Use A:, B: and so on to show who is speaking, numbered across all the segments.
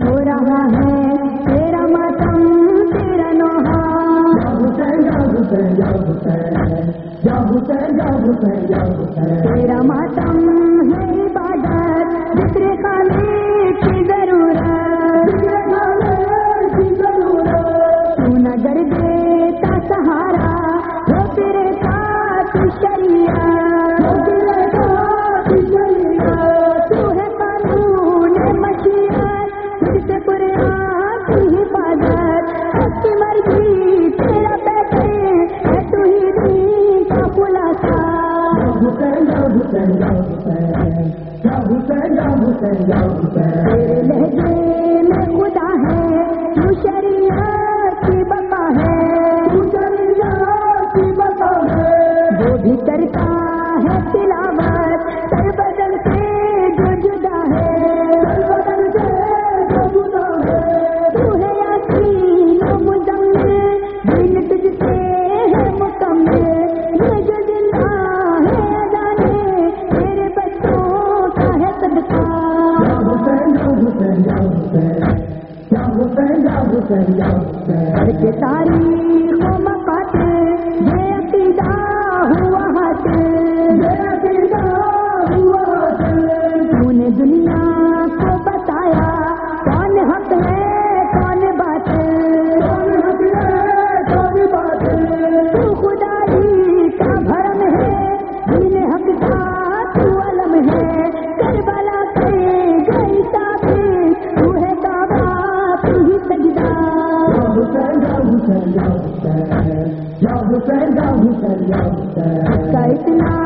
A: ہو رہا ہے تیرا ماتم تیرا نوحا تیرا ماتم ہے عبادت دوسرے خانے کی ضرورت تو نظر دیتا سہارا لہجے میں خدا ہے ہر کے تاریخ کا اتنا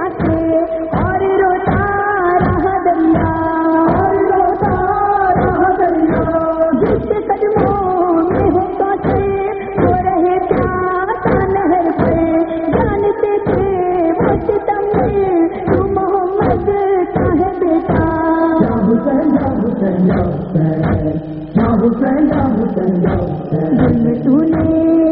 A: دل تو نے جو اٹھائے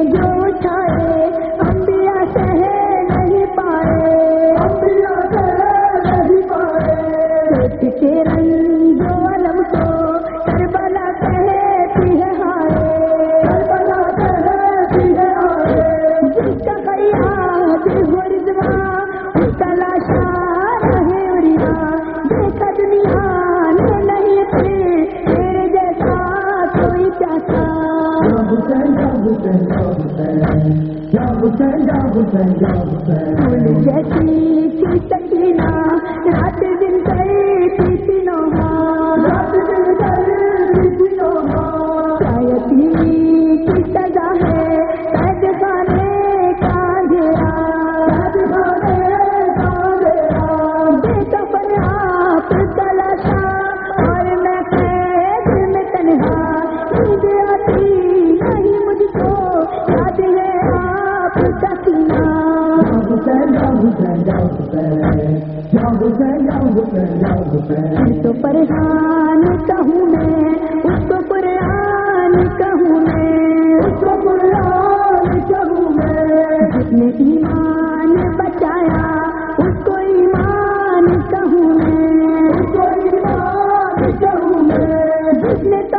A: پھول جیسی کی سکینہ رات دن گئی تھی تینوں شاید کی سزا ہے قید خانے کا اندھیرا بے سفر آپ تلاشا اور میں قید میں تنہا نیند آتی نہیں مجھ کو یاد ہے تو پریشان کہوں میں اس کو قرآن کہوں میں جس نے ایمان بچایا اس کو ایمان کہوں میں جس نے